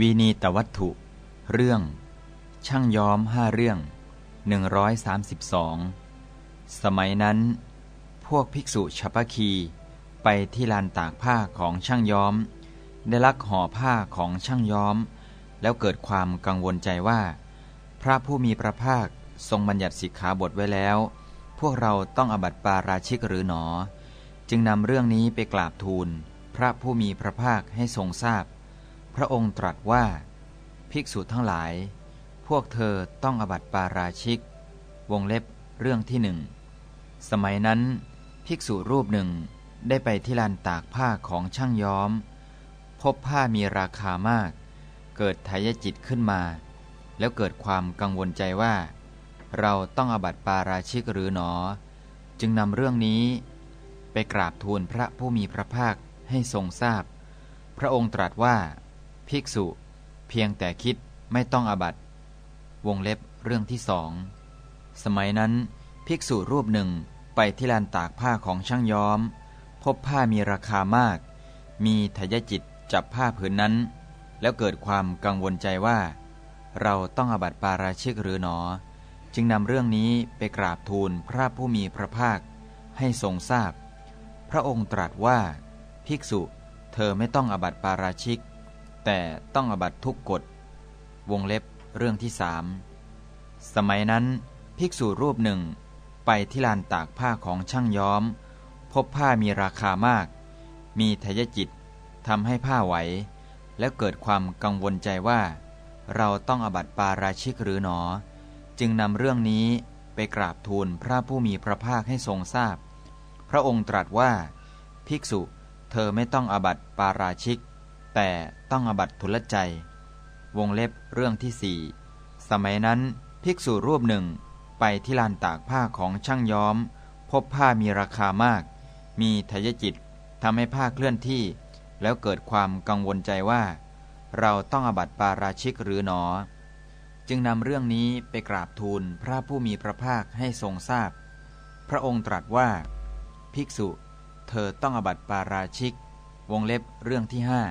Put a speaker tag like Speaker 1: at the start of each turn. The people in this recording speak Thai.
Speaker 1: วีนีตวัตถุ เรื่อง ช่างย้อมห้าเรื่อง 132 สมัยนั้น พวกภิกษุชปคี ไปที่ลานตากผ้าของช่างย้อม ได้ลักห่อผ้าของช่างย้อม แล้วเกิดความกังวลใจว่า พระผู้มีพระภาคทรงบัญญัติสิกขาบทไว้แล้ว พวกเราต้องอบัติปาราชิกหรือหนอ จึงนำเรื่องนี้ไปกราบทูล พระผู้มีพระภาคให้ทรงทราบ พระองค์ตรัสว่า ภิกษุทั้งหลาย พวกเธอต้องอบัติปาราชิก วงเล็บเรื่องที่หนึ่ง สมัยนั้น ภิกษุรูปหนึ่งได้ไปที่ลานตากผ้าของช่างย้อม พบผ้ามีราคามาก เกิดทายจิตขึ้นมา แล้วเกิดความกังวลใจว่า เราต้องอบัติปาราชิกหรือหนอ จึงนำเรื่องนี้ ไปกราบทูลพระผู้มีพระภาคให้ทรงทราบพพระองค์ตรัสว่า ภิกษุ เพียงแต่คิดไม่ต้องอบัตวงเล็บเรื่องที่สอง สมัยนั้น ภิกษุรูปหนึ่งไปที่ลานตากผ้าของช่างย้อม พบผ้ามีราคามาก มีทยจิตจับผ้าผืนนั้น แล้วเกิดความกังวลใจว่า เราต้องอบัติปาราชิกหรือหนอ จึงนำเรื่องนี้ไปกราบทูลพระผู้มีพระภาคให้ทรงทราบพพระองค์ตรัสว่า ภิกษุ เธอไม่ต้องอบัติปาราชิก แต่ต้องอบัตทุกกฎ วงเล็บเรื่องที่สามสมัยนั้นภิกษุรูปหนึ่ง ไปที่ลานตากผ้าของช่างย้อม พบผ้ามีราคามาก มีทยจิตทำให้ผ้าไหว แล้วเกิดความกังวลใจว่า เราต้องอบัตปาราชิกหรือหนอ จึงนำเรื่องนี้ไปกราบทูลพระผู้มีพระภาคให้ทรงทราบพพระองค์ตรัสว่า ภิกษุเธอไม่ต้องอบัตปาราชิก แต่ต้องอบัตทุลใจ วงเล็บเรื่องที่สี่สมัยนั้นภิกษุรูปหนึ่งไปที่ลานตากผ้าของช่างย้อม พบผ้ามีราคามาก มีทยจิตทำให้ผ้าเคลื่อนที่ แล้วเกิดความกังวลใจว่า เราต้องอบัตปาราชิกหรือหนอ จึงนำเรื่องนี้ไปกราบทูลพระผู้มีพระภาคให้ทรงทราบพพระองค์ตรัสว่า ภิกษุ เธอต้องอบัตปาราชิก วงเล็บเรื่องที่ห้า